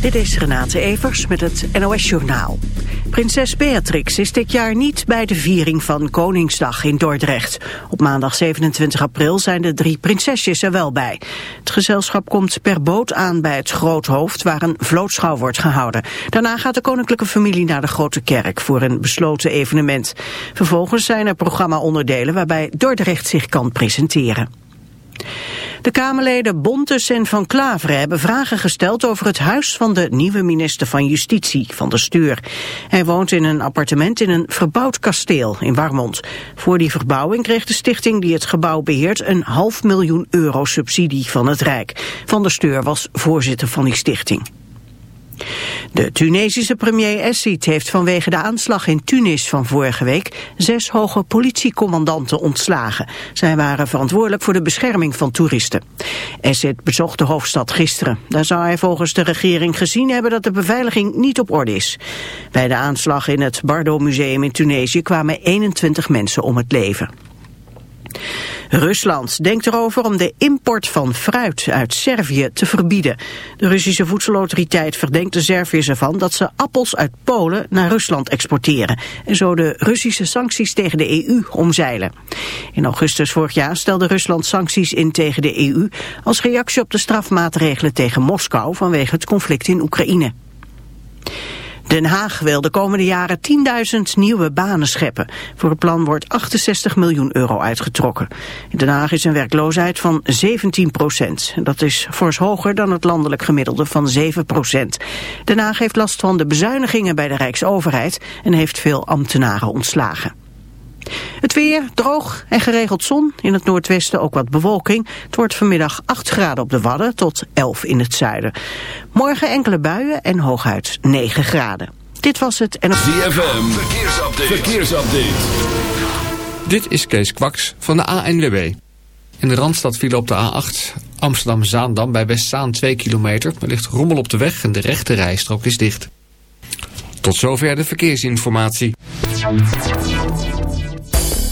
Dit is Renate Evers met het NOS Journaal. Prinses Beatrix is dit jaar niet bij de viering van Koningsdag in Dordrecht. Op maandag 27 april zijn de drie prinsesjes er wel bij. Het gezelschap komt per boot aan bij het Groothoofd... waar een vlootschouw wordt gehouden. Daarna gaat de koninklijke familie naar de Grote Kerk... voor een besloten evenement. Vervolgens zijn er programma-onderdelen... waarbij Dordrecht zich kan presenteren. De Kamerleden Bontes en Van Klaveren hebben vragen gesteld over het huis van de nieuwe minister van Justitie, Van der Stuur. Hij woont in een appartement in een verbouwd kasteel in Warmond. Voor die verbouwing kreeg de stichting die het gebouw beheert een half miljoen euro subsidie van het Rijk. Van der Stuur was voorzitter van die stichting. De Tunesische premier Essid heeft vanwege de aanslag in Tunis van vorige week zes hoge politiecommandanten ontslagen. Zij waren verantwoordelijk voor de bescherming van toeristen. Essid bezocht de hoofdstad gisteren. Daar zou hij volgens de regering gezien hebben dat de beveiliging niet op orde is. Bij de aanslag in het Bardo Museum in Tunesië kwamen 21 mensen om het leven. Rusland denkt erover om de import van fruit uit Servië te verbieden. De Russische voedselautoriteit verdenkt de Serviërs ervan dat ze appels uit Polen naar Rusland exporteren. En zo de Russische sancties tegen de EU omzeilen. In augustus vorig jaar stelde Rusland sancties in tegen de EU als reactie op de strafmaatregelen tegen Moskou vanwege het conflict in Oekraïne. Den Haag wil de komende jaren 10.000 nieuwe banen scheppen. Voor het plan wordt 68 miljoen euro uitgetrokken. In Den Haag is een werkloosheid van 17 procent. Dat is fors hoger dan het landelijk gemiddelde van 7 procent. Den Haag heeft last van de bezuinigingen bij de Rijksoverheid... en heeft veel ambtenaren ontslagen. Het weer droog en geregeld zon. In het noordwesten ook wat bewolking. Het wordt vanmiddag 8 graden op de Wadden tot 11 in het zuiden. Morgen enkele buien en hooguit 9 graden. Dit was het en... ZFM, verkeersupdate. verkeersupdate. Dit is Kees Kwaks van de ANWB. In de Randstad viel op de A8 Amsterdam-Zaandam bij Westzaan 2 kilometer. Er ligt rommel op de weg en de rechte rijstrook is dicht. Tot zover de verkeersinformatie.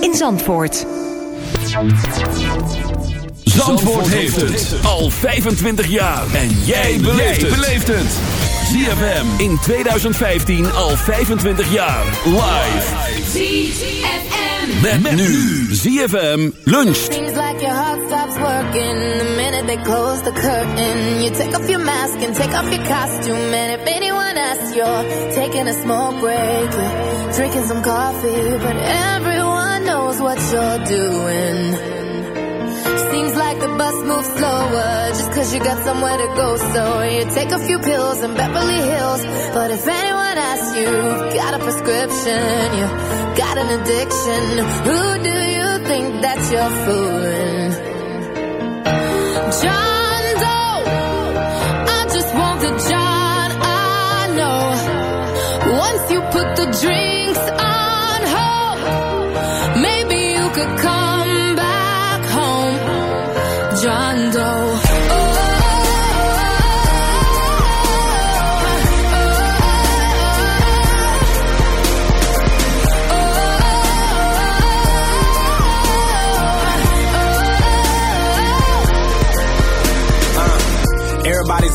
in Zandvoort. Zandvoort heeft het al 25 jaar. En jij beleeft het. ZFM in 2015 al 25 jaar. Live. ZFM. Met, nu. ZFM luncht. Seems like your heart stops working the minute they close the curtain. You take off your mask and take off your costume, and if anyone asks, you're taking a small break, drinking some coffee, but everyone knows what you're doing. Seems like the bus moves slower just cause you got somewhere to go. So you take a few pills in Beverly Hills. But if anyone asks you, got a prescription, you got an addiction. Who do you think that you're fooling? John Doe, I just want the John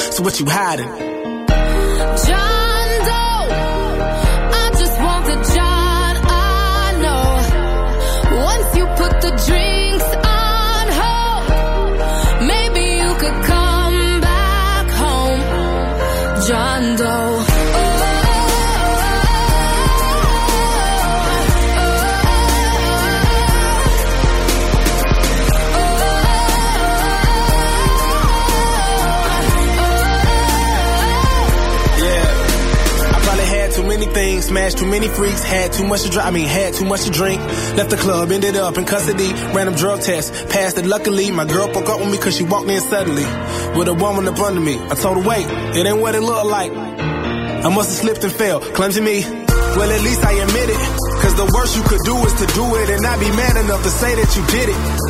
So what you hiding? Too many freaks, had too much to drink. I mean, had too much to drink. Left the club, ended up in custody. Random drug test, passed it luckily. My girl broke up with me cause she walked in suddenly. With a woman up under me. I told her, wait, it ain't what it looked like. I must have slipped and fell, clumsy me. Well, at least I admit it. Cause the worst you could do is to do it and not be man enough to say that you did it.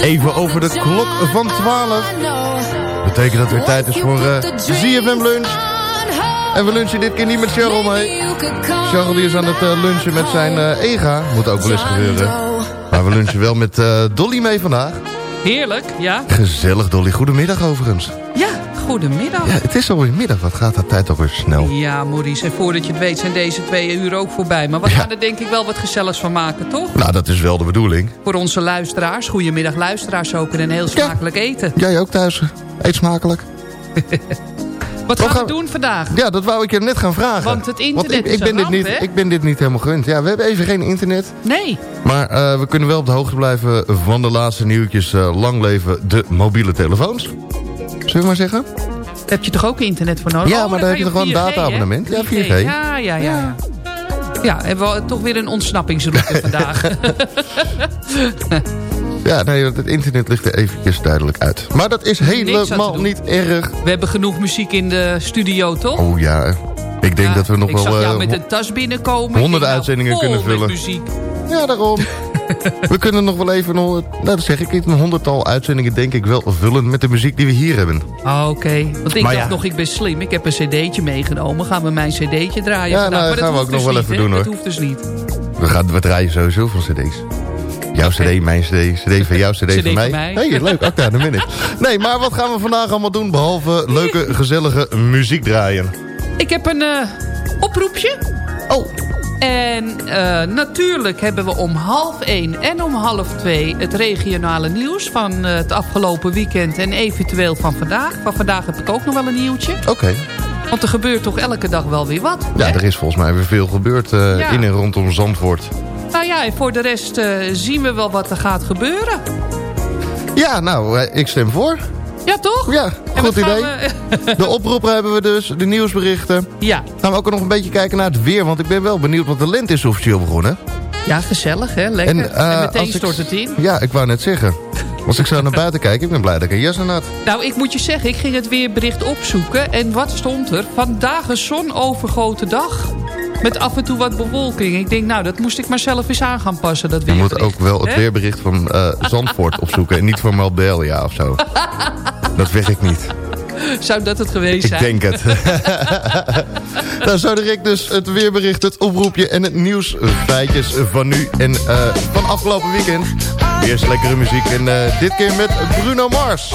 Even over de klok van 12. I know. Betekent dat het weer tijd is voor eh ZFM Lunch. En we lunchen dit keer niet met Cheryl mee. Cheryl die is aan het eh, lunchen met zijn eh, EGA. Moet ook wel eens gebeuren. Maar we lunchen wel met Dolly mee vandaag. Heerlijk, ja. Gezellig Dolly. Goedemiddag overigens. Goedemiddag. Ja, het is alweer middag. Wat gaat dat tijd alweer snel. Ja, Maurice, en voordat je het weet zijn deze twee uur ook voorbij. Maar we Ja. gaan er denk ik wel wat gezelligs van maken, toch? Nou, dat is wel de bedoeling. Voor onze luisteraars. Goedemiddag luisteraars ook en een heel smakelijk eten. Jij ook thuis? Eet smakelijk. Wat gaan we doen vandaag? Ja, dat wou ik je net gaan vragen. Want het internet ik, is ik ben dit ramp, niet? Ik ben dit niet helemaal gewend. Ja, we hebben even geen internet. Nee. Maar eh, we kunnen wel op de hoogte blijven van de laatste nieuwtjes. eh, lang leven de mobiele telefoons. Zullen we maar zeggen? Heb je toch ook internet voor nodig? Ja, Oh, maar dan daar heb je toch wel een 4G, data-abonnement? Ja, 4G. Ja, ja, ja. Ja, ja hebben we toch weer een ontsnappingsroute vandaag. Ja, nee, het internet ligt er eventjes duidelijk uit. Maar dat is helemaal niet erg. We hebben genoeg muziek in de studio, toch? Oh ja, ik denk Ja, dat we nog ik wel... zag jou eh, met een tas binnenkomen. honderden Ik nou, uitzendingen kunnen vullen. muziek. Ja, daarom. we kunnen nog wel even... Nog, nou, dat zeg ik, een honderdtal uitzendingen denk ik wel vullen met de muziek die we hier hebben. Ah, Oké, want ik Maar dacht ja. nog, ik ben slim. Ik heb een cd'tje meegenomen. Gaan we mijn cd'tje draaien Ja, nou, Maar dat gaan we hoeft ook nog dus wel niet, even doen, hoor. Dat hoeft dus niet. We, gaan, we draaien sowieso van cd's. Jouw cd, mijn cd, cd van jou, cd, CD van van mij. Hey, leuk, ook daar, ben ik. Nee, maar wat gaan we vandaag allemaal doen... behalve leuke, gezellige muziek draaien? Ik heb een eh, oproepje. Oh. En eh, natuurlijk hebben we om half één en om half twee... het regionale nieuws van eh, het afgelopen weekend... en eventueel van vandaag. Van vandaag heb ik ook nog wel een nieuwtje. Oké. Want er gebeurt toch elke dag wel weer wat. Ja, hè? er is volgens mij weer veel gebeurd eh, Ja. in en rondom Zandvoort. Nou ja, en voor de rest zien we wel wat er gaat gebeuren. Ja, nou, ik stem voor. Ja, toch? Ja, En goed idee. we- De oproepen hebben we dus, de nieuwsberichten. Ja. Gaan we ook nog een beetje kijken naar het weer, want ik ben wel benieuwd, want de lente is officieel begonnen. Ja, gezellig, hè? Lekker. En, eh, meteen als ik- stort het in. Ja, ik wou net zeggen. Als ik zo naar buiten kijk, ik ben blij dat ik een jas aan had. Nou, ik moet je zeggen, ik ging het weerbericht opzoeken. En wat stond er? Vandaag een zonovergoten dag. Met af en toe wat bewolking. Ik denk, nou, dat moest ik maar zelf eens aan gaan passen, dat Je moet ook wel het weerbericht van eh, Zandvoort opzoeken en niet van Malbelia of zo. Dat werkt niet. Zou dat het geweest Ik zijn? denk het. nou, zo direct dus het weerbericht, het oproepje en het nieuwsfeitjes van nu en eh, van afgelopen weekend. Eerst lekkere muziek en eh, dit keer met Bruno Mars.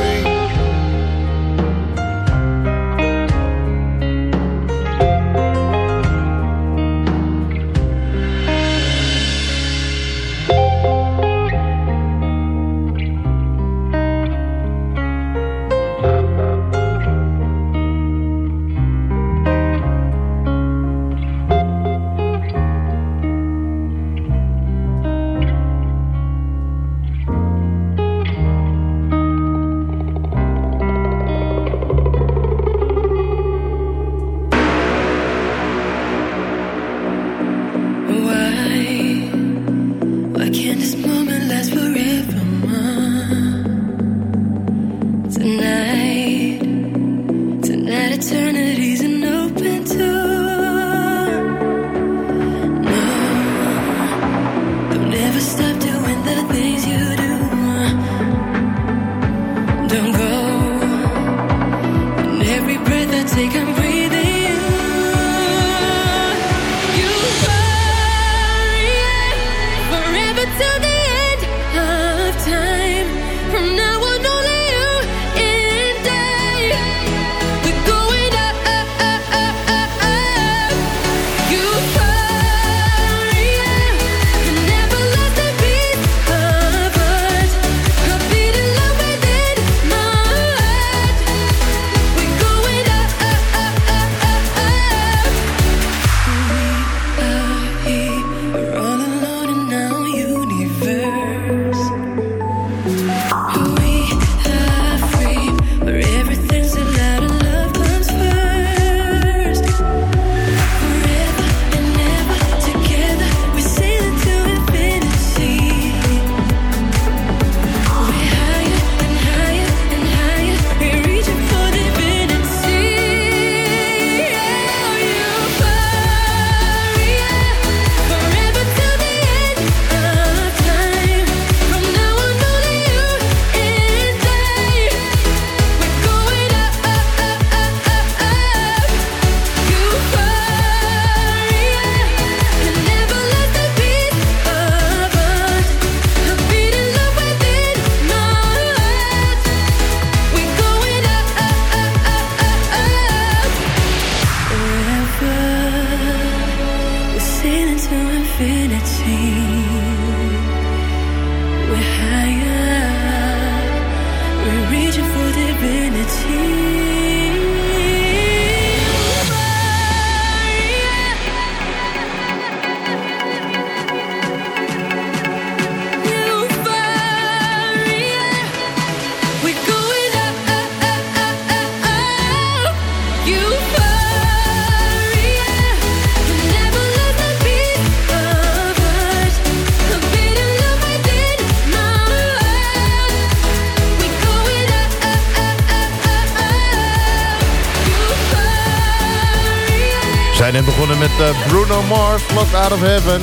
Out of Heaven.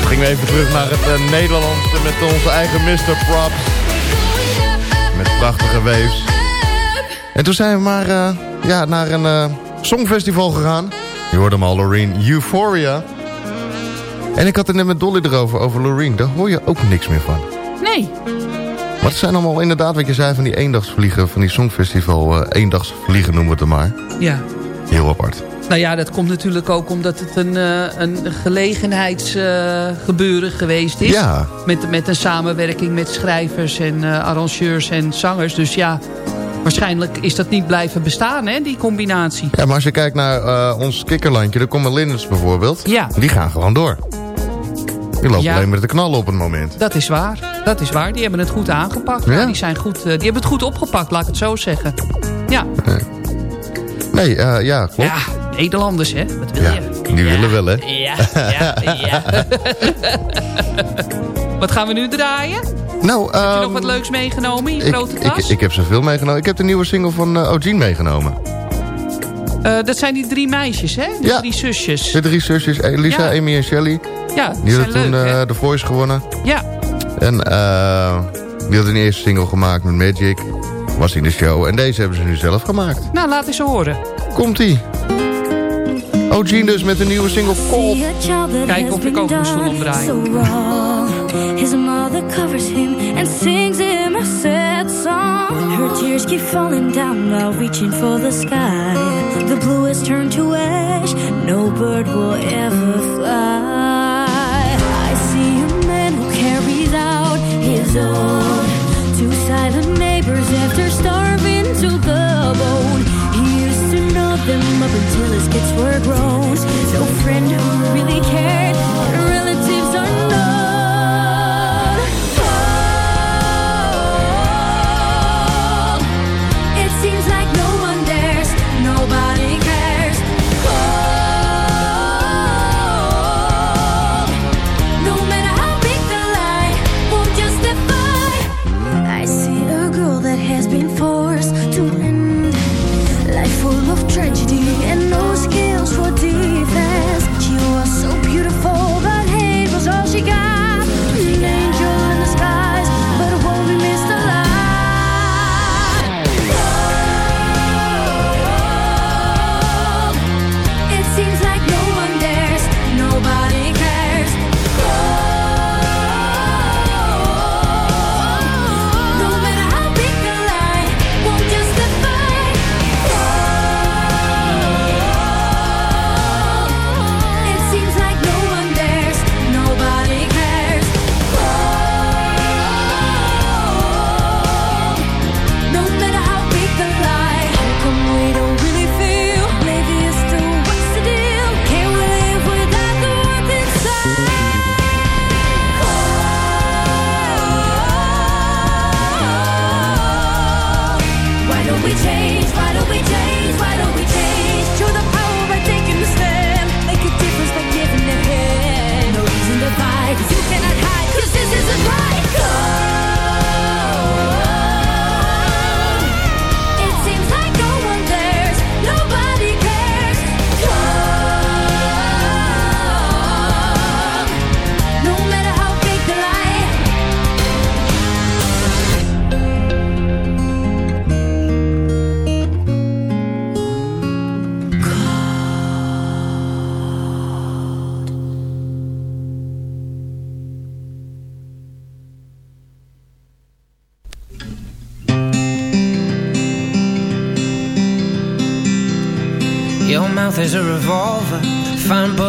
We gingen even terug naar het uh, Nederlandse met onze eigen Mr. Props. Met prachtige waves. En toen zijn we maar eh, ja, naar een eh, songfestival gegaan. Je hoorde hem al, Loreen. Euphoria. En ik had het net met Dolly erover, over Loreen. Daar hoor je ook niks meer van. Nee. Het zijn allemaal inderdaad, wat je zei, van die eendagsvliegen... van die songfestival, eendagsvliegen noemen we het maar. Ja. Heel apart. Nou ja, dat komt natuurlijk ook omdat het een, eh, een gelegenheidsgebeuren geweest is. Ja. Met, met een samenwerking met schrijvers en eh, arrangeurs en zangers. Dus ja, waarschijnlijk is dat niet blijven bestaan, hè, die combinatie. Ja, maar als je kijkt naar eh, ons kikkerlandje, de Common bijvoorbeeld... Ja. die gaan gewoon door. Die lopen Ja. alleen met de knallen op het moment. Dat is waar. Dat is waar. Die hebben het goed aangepakt. Ja? Die, zijn goed, die hebben het goed opgepakt, laat ik het zo zeggen. Ja, Nee, ja, klopt. ja Nederlanders, hè. Wat wil Ja, je? die willen wel, hè? Ja, ja, ja. wat gaan we nu draaien? Nou, Heb je nog ehm, wat leuks meegenomen in je ik, grote ik, tas? ik heb zoveel meegenomen. Ik heb de nieuwe single van uh, Ogene meegenomen. Eh, dat zijn die drie meisjes, hè? Die Ja. drie zusjes. De drie zusjes, Elisa, Ja. Amy en Shelly. Ja, Die hadden toen leuk, hè? eh, The Voice gewonnen. Ja, En eh, die hadden een eerste single gemaakt met Magic. Was in de show. En deze hebben ze nu zelf gemaakt. nou laat eens horen. Komt-ie. Oh, Ogene dus met een nieuwe single Cold. Kijk of ik ook mijn stoel omdraai. His mother covers him and sings him a sad song. Her tears keep falling down while reaching for the sky. The blue has turned to ash. No bird will ever fly. I see a man who carries out his own. Two silent neighbors after starving to the bone. Them up until his kids were grown. No friend who really cared.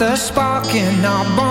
the spark in our bonfire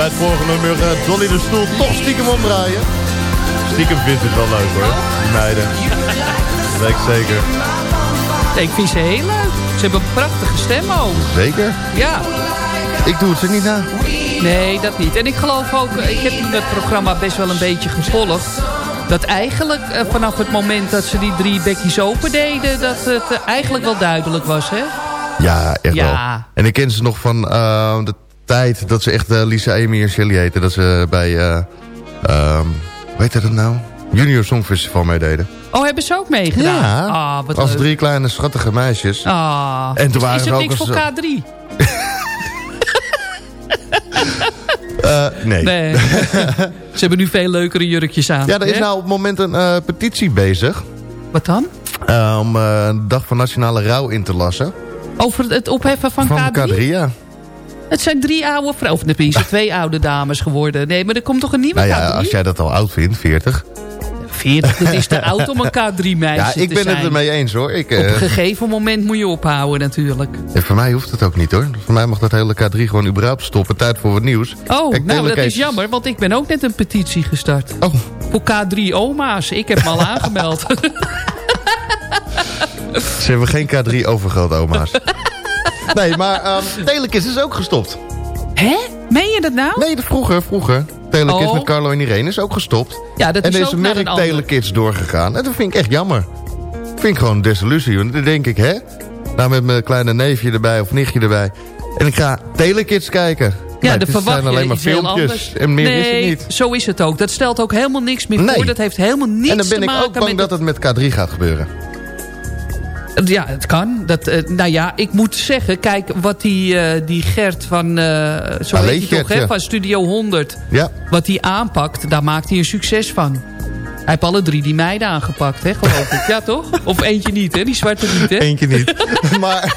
bij het vorige nummer eh, Dolly de stoel toch stiekem omdraaien. Stiekem vindt het wel leuk hoor, die meiden. Dat weet ik zeker. Ik vind ze heel leuk. Ze hebben een prachtige stem ook. Zeker? Ja. Ik doe het ze niet na. Nee, dat niet. En ik geloof ook, ik heb het programma best wel een beetje gevolgd. Dat eigenlijk eh, vanaf het moment dat ze die drie bekjes open deden... dat het eh, eigenlijk wel duidelijk was, hè? Ja, echt Ja. wel. En ik ken ze nog van eh, de tijd dat ze echt eh, Lisa, Amy en Shelly heten. Dat ze bij, ehm, hoe heet dat nou? Junior Songfestival meededen. Oh, hebben ze ook meegedaan? Ja, Ah, wat als leuk. drie kleine schattige meisjes. Ah, En toen waren is ze er ook niks als- voor K3? Eh, nee. Nee. ze hebben nu veel leukere jurkjes aan. Ja, er is hè? nou op het moment een petitie bezig. Wat dan? Om een dag van nationale rouw in te lassen. Over het opheffen van, Van K3? K3, ja. Het zijn drie oude vrouwen. Of tenminste, twee oude dames geworden. Nee, maar er komt toch een nieuwe Nou ja, K3? als jij dat al oud vindt, 40. 40, dat is te oud om een K3-meisje Ja, ik ben zijn. het ermee eens hoor. Ik, Op eh, een gegeven moment moet je ophouden natuurlijk. ja, voor mij hoeft het ook niet hoor. Voor mij mag dat hele K3 gewoon überhaupt stoppen. Tijd voor wat nieuws. Oh, Kijk, nou dat is jammer, want ik ben ook net een petitie gestart. Oh. Voor K3 oma's. Ik heb me al aangemeld. Ze hebben geen K3 overgroot oma's. nee, maar um, Telekids is ook gestopt. Hè? Meen je dat nou? Nee, dat vroeger, vroeger. Telekids Oh. met Carlo en Irene is ook gestopt. Ja, dat en is ook naar merk. Telekids doorgegaan. En dat vind ik echt jammer. Vind ik gewoon een desillusie. Want dan denk ik, hè? Nou, met mijn kleine neefje erbij of nichtje erbij. En ik ga Telekids kijken. Ja, Nee, de het zijn alleen maar filmpjes en meer is het nee, niet. zo is het ook. Dat stelt ook helemaal niks meer Nee. voor. Dat heeft helemaal niets en dan ben te ik maken ook bang dat het met K3 gaat gebeuren. Ja, het kan. Dat, eh, nou ja, ik moet zeggen, kijk wat die, eh, die Gert van, eh zo Allee, Gert, toch, hè, ja. van Studio 100. Ja. Wat hij aanpakt, daar maakt hij een succes van. Hij heeft alle drie die meiden aangepakt, hè, geloof ik. Ja, toch? Of eentje niet, hè? Die zwarte niet, hè? Eentje niet. maar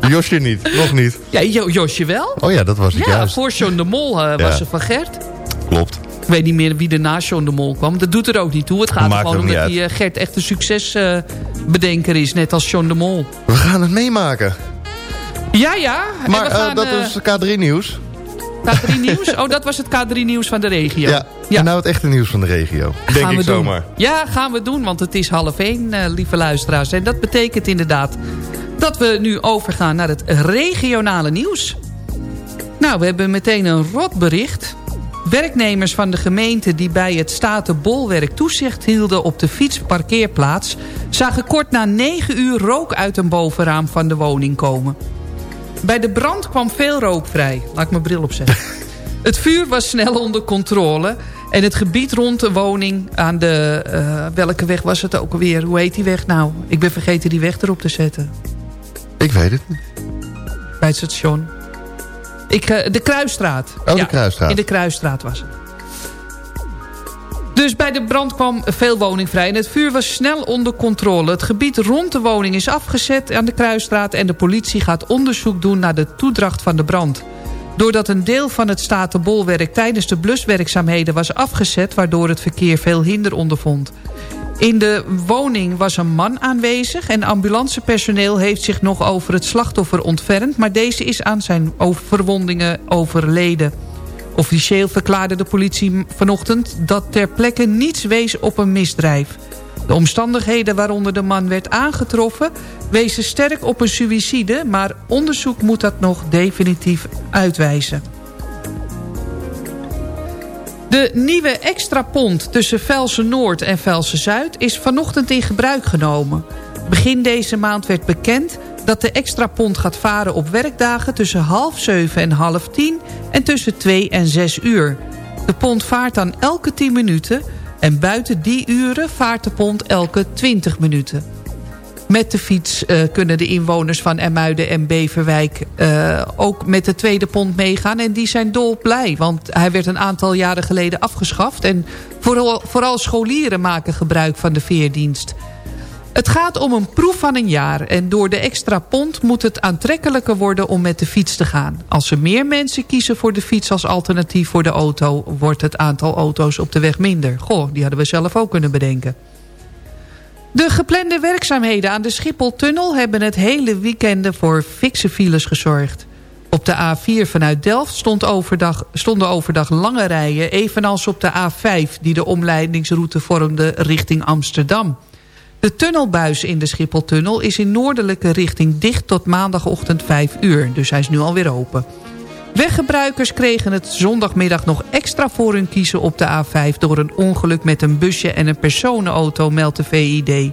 Josje niet, nog niet. Ja, Jo- Josje wel. Oh ja, dat was het Ja, juist. voor John de Mol was Ja. ze van Gert. Klopt. Ik weet niet meer wie er na John de Mol kwam. Dat doet er ook niet toe. Het gaat er gewoon om dat die eh, Gert echt een succesbedenker is. Net als John de Mol. We gaan het meemaken. Ja, ja. Maar we eh, gaan, dat eh, is K3 nieuws. K3 Nieuws? Oh, dat was het K3 Nieuws van de regio. Ja. En nou het echte nieuws van de regio. Denk gaan ik zomaar. Ja, gaan we doen, want het is half één, lieve luisteraars. En dat betekent inderdaad dat we nu overgaan naar het regionale nieuws. Nou, we hebben meteen een rotbericht. Werknemers van de gemeente die bij het Statenbolwerk toezicht hielden op de fietsparkeerplaats... zagen kort na 9 uur rook uit een bovenraam van de woning komen. Bij de brand kwam veel rook vrij. Laat ik mijn bril opzetten. Het vuur was snel onder controle. En het gebied rond de woning aan de... eh, welke weg was het ook alweer? Hoe heet die weg nou? Ik ben vergeten die weg erop te zetten. Ik weet het niet. Bij het station. Ik, eh, de Kruisstraat. Oh, de Kruisstraat. In de Kruisstraat was het. Dus bij de brand kwam veel woning vrij en het vuur was snel onder controle. Het gebied rond de woning is afgezet aan de Kruisstraat... en de politie gaat onderzoek doen naar de toedracht van de brand. Doordat een deel van het statenbolwerk tijdens de bluswerkzaamheden was afgezet... waardoor het verkeer veel hinder ondervond. In de woning was een man aanwezig en ambulancepersoneel heeft zich nog over het slachtoffer ontfermd... maar deze is aan zijn verwondingen overleden. Officieel verklaarde de politie vanochtend dat ter plekke niets wees op een misdrijf. De omstandigheden waaronder de man werd aangetroffen... wezen sterk op een suïcide, maar onderzoek moet dat nog definitief uitwijzen. De nieuwe extra pont tussen Velsen Noord en Velsen Zuid is vanochtend in gebruik genomen. Begin deze maand werd bekend dat de extra pont gaat varen op werkdagen tussen half zeven en half tien en tussen twee en zes uur. De pont vaart dan elke 10 minuten en buiten die uren vaart de pont elke 20 minuten. Met de fiets eh, kunnen de inwoners van Ermuiden en Beverwijk eh, ook met de tweede pont meegaan. En die zijn dolblij, want hij werd een aantal jaren geleden afgeschaft. En vooral, vooral scholieren maken gebruik van de veerdienst. Het gaat om een proef van een jaar en door de extra pont moet het aantrekkelijker worden om met de fiets te gaan. Als er meer mensen kiezen voor de fiets als alternatief voor de auto, wordt het aantal auto's op de weg minder. Goh, die hadden we zelf ook kunnen bedenken. De geplande werkzaamheden aan de Schipholtunnel hebben het hele weekend voor fikse files gezorgd. Op de A4 vanuit Delft stond overdag, stonden overdag lange rijen... evenals op de A5 die de omleidingsroute vormde richting Amsterdam. De tunnelbuis in de Schipholtunnel is in noordelijke richting dicht tot maandagochtend 5 uur. Dus hij is nu alweer open. Weggebruikers kregen het zondagmiddag nog extra voor hun kiezen op de A5... door een ongeluk met een busje en een personenauto, meldt de VID.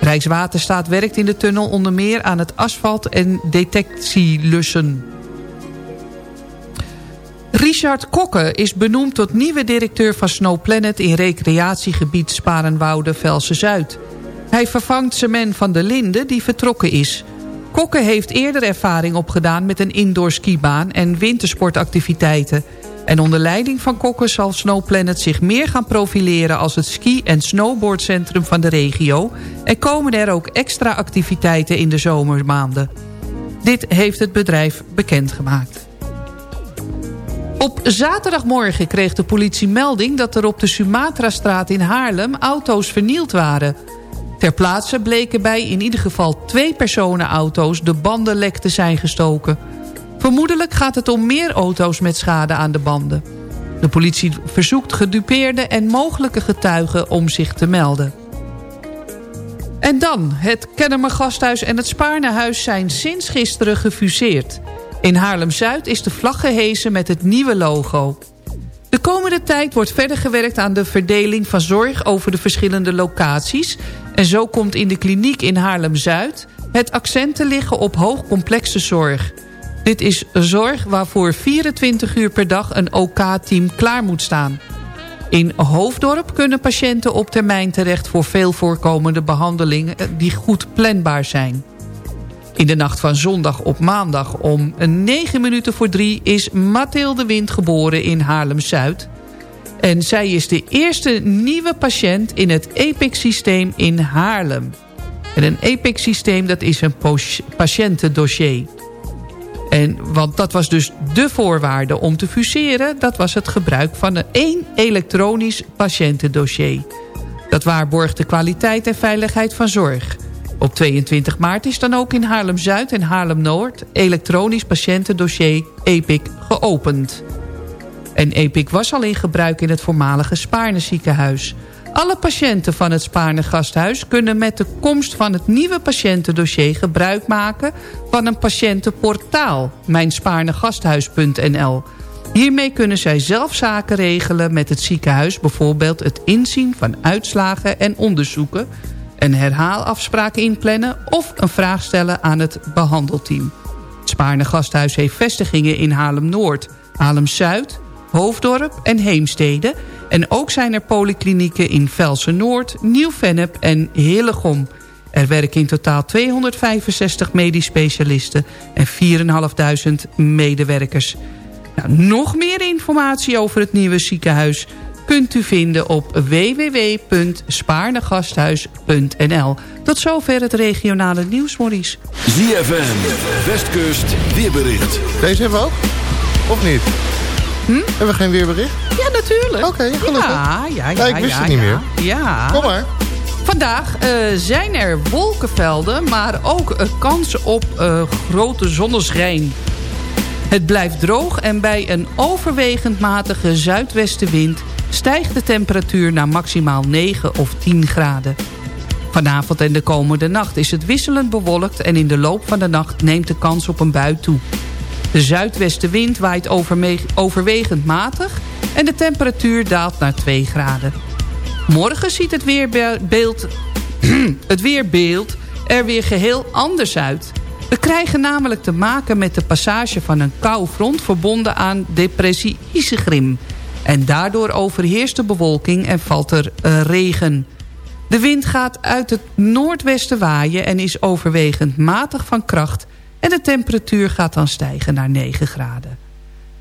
Rijkswaterstaat werkt in de tunnel onder meer aan het asfalt- en detectielussen. Richard Kokke is benoemd tot nieuwe directeur van Snow Planet... in recreatiegebied Sparenwoude-Velsen-Zuid. Hij vervangt Semen van der Linden, die vertrokken is... Kokke heeft eerder ervaring opgedaan met een indoor skibaan en wintersportactiviteiten. En onder leiding van Kokke zal Snow Planet zich meer gaan profileren als het ski- en snowboardcentrum van de regio. En komen er ook extra activiteiten in de zomermaanden. Dit heeft het bedrijf bekendgemaakt. Op zaterdagmorgen kreeg de politie melding dat er op de Sumatra-straat in Haarlem auto's vernield waren... Ter plaatse bleken bij in ieder geval twee personenauto's de bandenlek te zijn gestoken. Vermoedelijk gaat het om meer auto's met schade aan de banden. De politie verzoekt gedupeerde en mogelijke getuigen om zich te melden. En dan, het Kennemer Gasthuis en het Spaarnehuis zijn sinds gisteren gefuseerd. In Haarlem-Zuid is de vlag gehezen met het nieuwe logo. De komende tijd wordt verder gewerkt aan de verdeling van zorg over de verschillende locaties. En zo komt in de kliniek in Haarlem-Zuid het accent te liggen op hoogcomplexe zorg. Dit is zorg waarvoor 24 uur per dag een OK-team klaar moet staan. In Hoofddorp kunnen patiënten op termijn terecht voor veel voorkomende behandelingen die goed planbaar zijn. In de nacht van zondag op maandag om 9 minuten voor 3 is Mathilde Wind geboren in Haarlem-Zuid. En zij is de eerste nieuwe patiënt in het EPIC-systeem in Haarlem. En een EPIC-systeem dat is een patiëntendossier. En, want dat was dus de voorwaarde om te fuseren. Dat was het gebruik van een één elektronisch patiëntendossier. Dat waarborgt de kwaliteit en veiligheid van zorg. Op 22 maart is dan ook in Haarlem-Zuid en Haarlem-Noord... elektronisch patiëntendossier EPIC geopend. En EPIC was al in gebruik in het voormalige Spaarne ziekenhuis... Alle patiënten van het Spaarne Gasthuis kunnen met de komst van het nieuwe patiëntendossier gebruik maken van een patiëntenportaal, mijnspaarnegasthuis.nl. Hiermee kunnen zij zelf zaken regelen met het ziekenhuis, bijvoorbeeld het inzien van uitslagen en onderzoeken, een herhaalafspraak inplannen of een vraag stellen aan het behandelteam. Het Spaarne Gasthuis heeft vestigingen in Haarlem-Noord, Haarlem-Zuid, Hoofddorp en Heemstede. En ook zijn er polyklinieken in Velsen-Noord, Nieuw-Vennep en Hillegom. Er werken in totaal 265 medisch specialisten en 4.500 medewerkers. Nou, nog meer informatie over het nieuwe ziekenhuis kunt u vinden op www.spaarnegasthuis.nl. Tot zover het regionale nieuws, Maurice. ZFM, Westkust, weerbericht. Deze hebben we ook? Of niet? Hm? Hebben we geen weerbericht? Ja, natuurlijk. Oké, gelukkig. Ja, ja, ja. ja ik wist ja, het niet ja. meer. Ja. Kom maar. Vandaag uh, zijn er wolkenvelden, maar ook uh, kansen op uh, grote zonneschijn. Het blijft droog en bij een overwegend matige zuidwestenwind... stijgt de temperatuur naar maximaal 9 of 10 graden. Vanavond en de komende nacht is het wisselend bewolkt... en in de loop van de nacht neemt de kans op een bui toe. De zuidwestenwind waait overwegend matig en de temperatuur daalt naar 2 graden. Morgen ziet het weerbeeld, het weerbeeld er weer geheel anders uit. We krijgen namelijk te maken met de passage van een koufront... verbonden aan depressie Isegrim. En daardoor overheerst de bewolking en valt er uh, regen. De wind gaat uit het noordwesten waaien en is overwegend matig van kracht... En de temperatuur gaat dan stijgen naar 9 graden.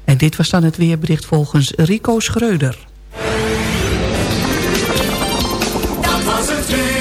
En dit was dan het weerbericht volgens Rico Schreuder. Dat was het weer.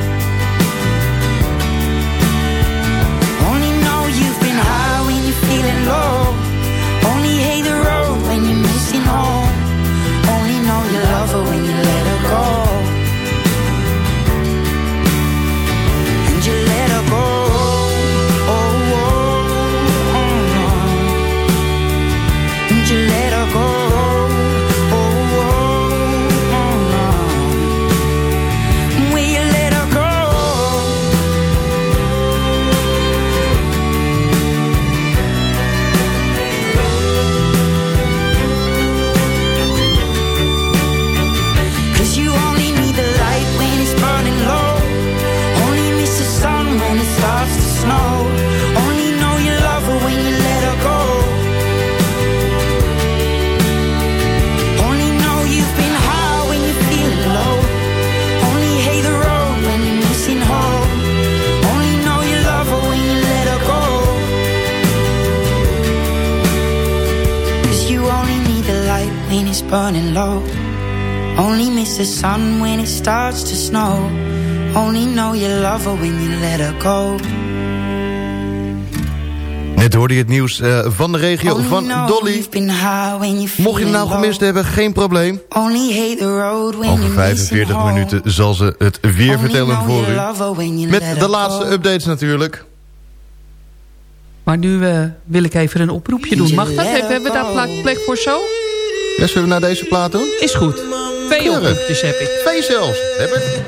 Burning low. Only miss the sun when it starts to snow. Only know you love her when you let her go. Net hoorde je het nieuws eh, van de regio Only van know Dolly. you've been high when you're Mocht je het nou gemist low. hebben, geen probleem. Only hate the road when Over you're 45 missing home. minuten zal ze het weer Only vertellen know voor you u. love her when you Met let de her laatste go. updates natuurlijk. Maar nu eh, wil ik even een oproepje doen. Mag dat? Hebben we daar plek, plek voor zo? Ja, zullen we naar deze plaat doen? Is goed. Twee oproepjes heb ik. Twee zelfs. Heb ik.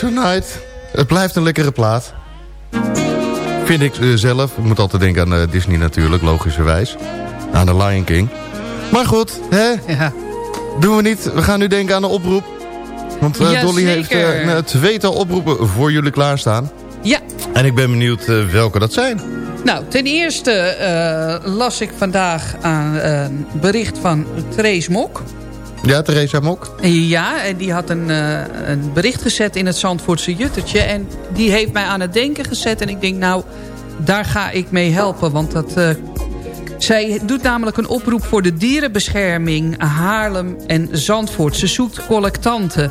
Tonight. Het blijft een lekkere plaat. Vind ik eh, zelf. Ik moet altijd denken aan eh, Disney natuurlijk, logischerwijs. Aan The Lion King. Maar goed, hè? Ja. Doen we niet. We gaan nu denken aan een oproep. Want eh, Dolly heeft uh, een tweetal oproepen voor jullie klaarstaan. Ja, En ik ben benieuwd welke dat zijn. nou, ten eerste las ik vandaag aan een bericht van Trace Mok. Ja, Theresa Mok? Ja, en die had een, eh, een bericht gezet in het Zandvoortse Juttertje. En die heeft mij aan het denken gezet. En ik denk, nou, daar ga ik mee helpen. Want dat, eh, zij doet namelijk een oproep voor de dierenbescherming Haarlem en Zandvoort. Ze zoekt collectanten.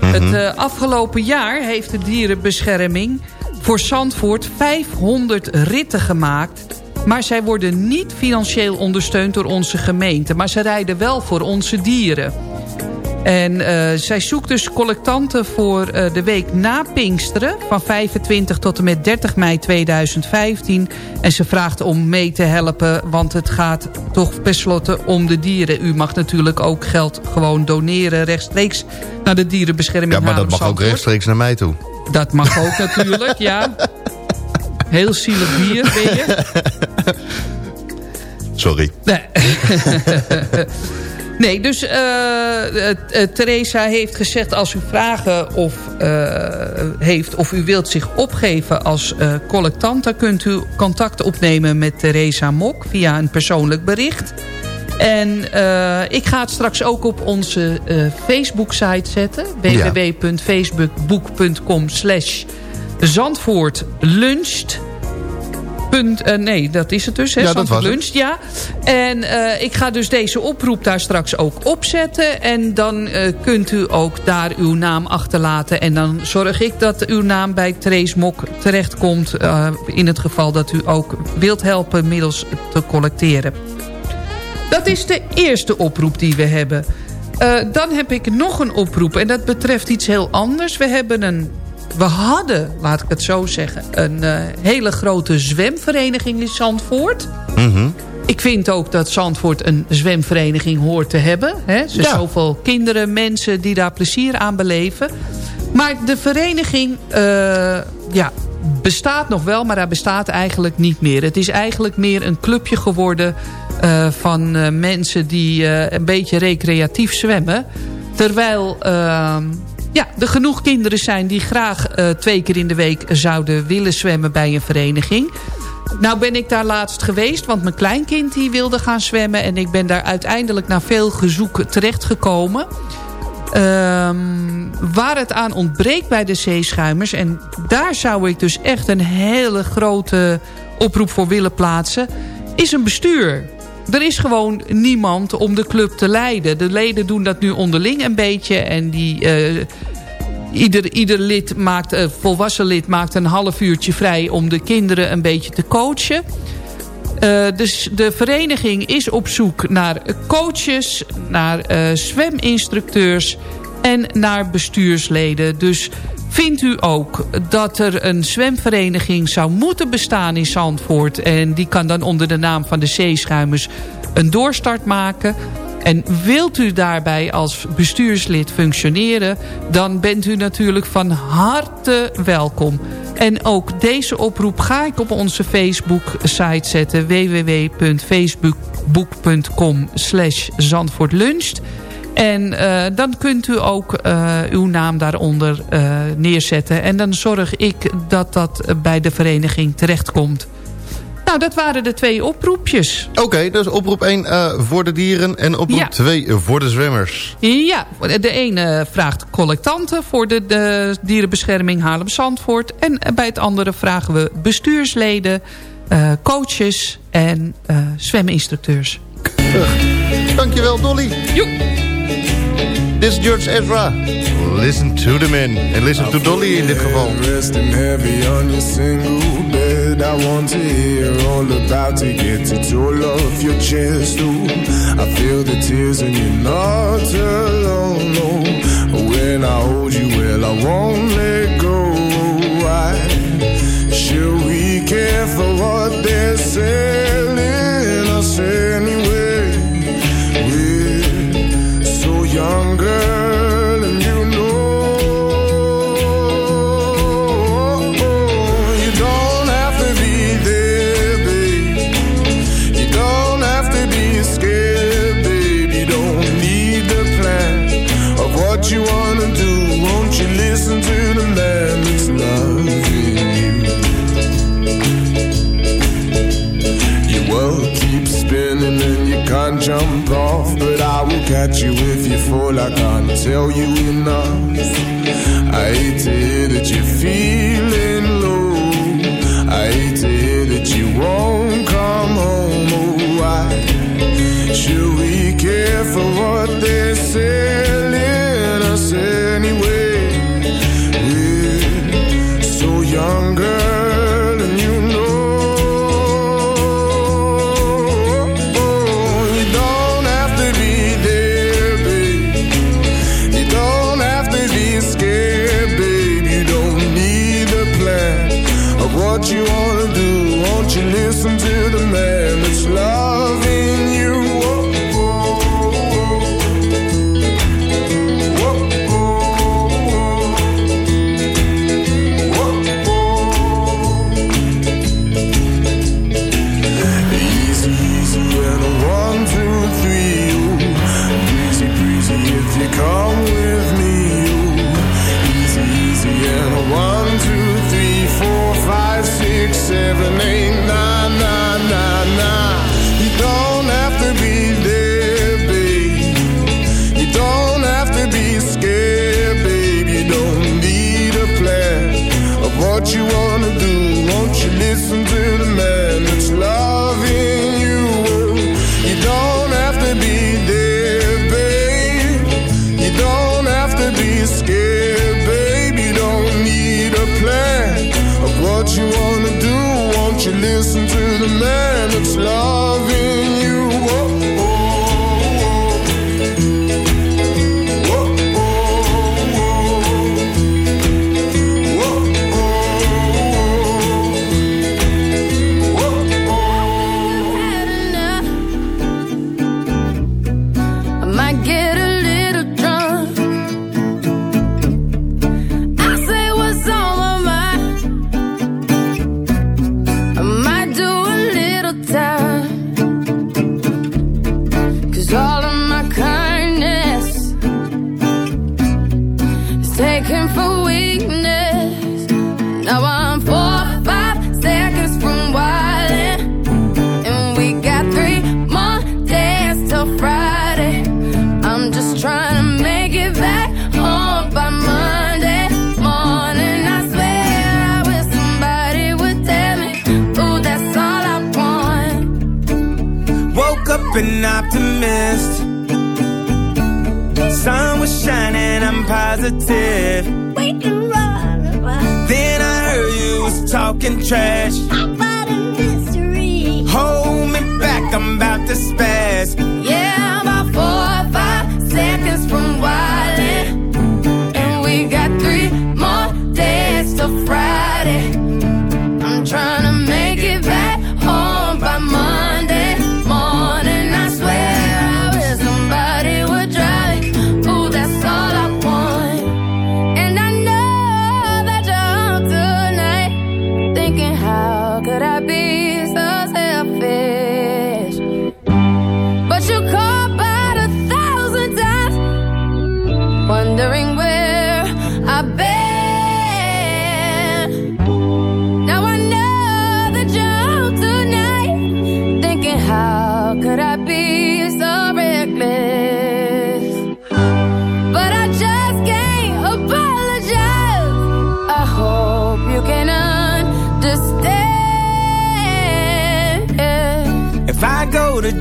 Het eh, afgelopen jaar heeft de dierenbescherming voor Zandvoort 500 ritten gemaakt... Maar zij worden niet financieel ondersteund door onze gemeente. Maar ze rijden wel voor onze dieren. En eh, zij zoekt dus collectanten voor eh, de week na Pinksteren... van 25 tot en met 30 mei 2015. En ze vraagt om mee te helpen, want het gaat toch per slotte om de dieren. U mag natuurlijk ook geld gewoon doneren rechtstreeks naar de dierenbescherming. Ja, maar dat mag ook rechtstreeks naar mij toe. Dat mag ook natuurlijk, ja. Heel zielig dier ben je. Sorry. Nee. nee, dus eh, Theresa heeft gezegd... als u vragen of, heeft of u wilt zich opgeven als collectant... dan kunt u contact opnemen met Theresa Mok via een persoonlijk bericht. En ik ga het straks ook op onze Facebook-site zetten. Ja. www.facebookboek.com slash Zandvoort luncht. Punt, eh, nee, dat is het dus. Hè? Ja, dat het. ja. En eh, ik ga dus deze oproep daar straks ook opzetten. En dan eh, kunt u ook daar uw naam achterlaten. En dan zorg ik dat uw naam bij Trace Mok terechtkomt. in het geval dat u ook wilt helpen middels te collecteren. Dat is de eerste oproep die we hebben. Dan heb ik nog een oproep en dat betreft iets heel anders. We hebben een... We hadden, laat ik het zo zeggen... een eh, hele grote zwemvereniging in Zandvoort. Mhm. Ik vind ook dat Zandvoort een zwemvereniging hoort te hebben. Hè? Ja. zoveel kinderen, mensen die daar plezier aan beleven. Maar de vereniging eh, ja, bestaat nog wel, maar hij bestaat eigenlijk niet meer. Het is eigenlijk meer een clubje geworden eh, van mensen die een beetje recreatief zwemmen. Terwijl ehm, ja, er genoeg kinderen zijn die graag eh, twee keer in de week zouden willen zwemmen bij een vereniging. Nou ben ik daar laatst geweest, want mijn kleinkind die wilde gaan zwemmen. En ik ben daar uiteindelijk na veel gezoek terechtgekomen. Ehm, waar het aan ontbreekt bij de zeeschuimers... en daar zou ik dus echt een hele grote oproep voor willen plaatsen... is een bestuur. Er is gewoon niemand om de club te leiden. De leden doen dat nu onderling een beetje... en die... eh, Ieder, ieder lid maakt, uh, volwassen lid maakt een half uurtje vrij om de kinderen een beetje te coachen. Uh, dus de vereniging is op zoek naar coaches, naar zweminstructeurs en naar bestuursleden. Dus vindt u ook dat er een zwemvereniging zou moeten bestaan in Zandvoort... en die kan dan onder de naam van de Zeeschuimers een doorstart maken... En wilt u daarbij als bestuurslid functioneren... dan bent u natuurlijk van harte welkom. En ook deze oproep ga ik op onze Facebook-site zetten... www.facebook.com slash zandvoortluncht. En uh, dan kunt u ook uh, uw naam daaronder uh, neerzetten. En dan zorg ik dat dat bij de vereniging terechtkomt. Nou, dat waren de twee oproepjes. Oké, okay, dus oproep 1 uh, voor de dieren en oproep 2 ja. voor de zwemmers. Ja, de ene vraagt collectanten voor de, de dierenbescherming Haarlem-Zandvoort. En bij het andere vragen we bestuursleden, coaches en zweminstructeurs. Dankjewel, Dolly. Joep. This is George Ezra. Listen to the men. En listen to Dolly in dit geval. Resting heavy on your single bed. I want to hear all about it. Get it all off your chest. Ooh, I feel the tears and you're not alone. No. When I hold you, well, I won't let go. Why should we care for what they're selling us anyway? younger know you know.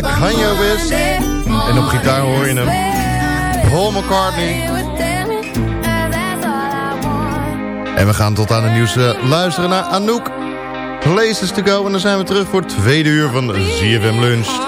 Nirvana, Kanye En op gitaar hoor je hem. Paul McCartney. En we gaan tot aan de nieuwste eh, luisteren naar Anouk. Places to go. En dan zijn we terug voor het tweede uur van ZFM Lunch.